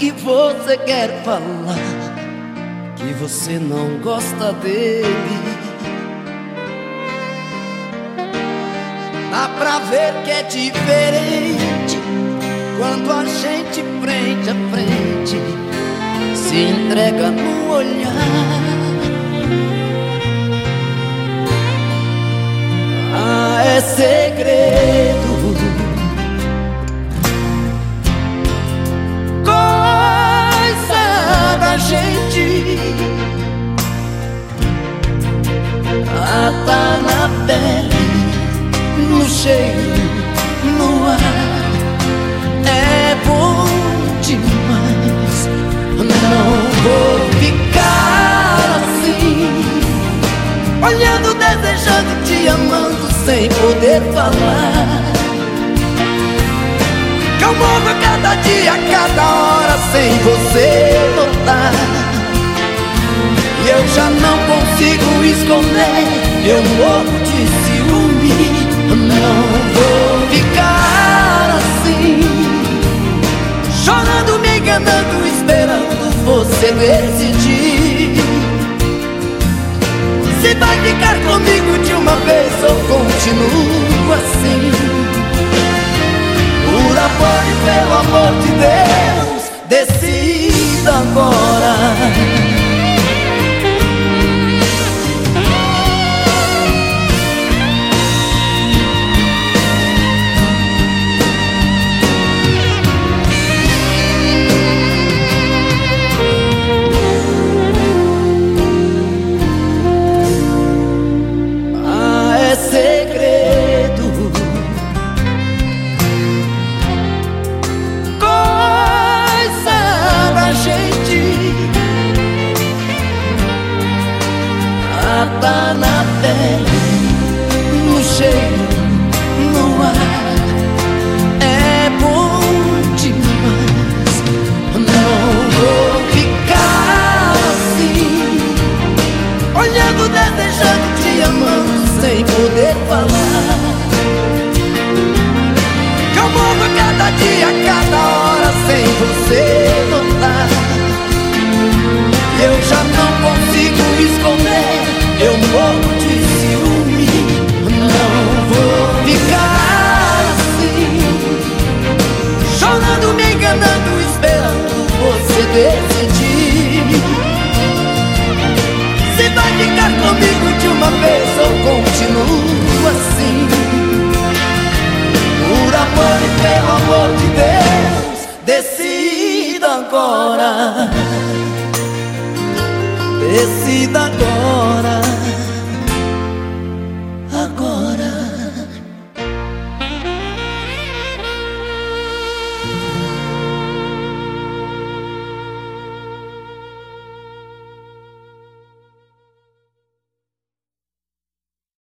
e você quer falar que você não gosta dele. Dá pra ver que é diferente quando a gente frente a frente se entrega no olhar. Ah, é segredo. Gente. Ah, tá na pele, no cheiro, no ar. É bom demais. Não vou ficar assim, olhando, desejando, te amando sem poder falar. Eu morro a cada dia, a cada hora sem você eu já não consigo esconder, eu morro de ciúme. Não vou ficar assim, chorando, me enganando, esperando você decidir. Se vai ficar comigo de uma vez ou continuo assim Por amor e pelo amor de Deus Decida agora amando sem poder falar. Que eu morro cada dia, cada hora sem você notar. Eu já não consigo esconder, eu morro de ciúme. Não vou ficar assim. Chorando, me enganando, esperando você decidir comigo de uma vez ou continuo assim. Por amor e pelo amor de Deus Decida agora. Decida agora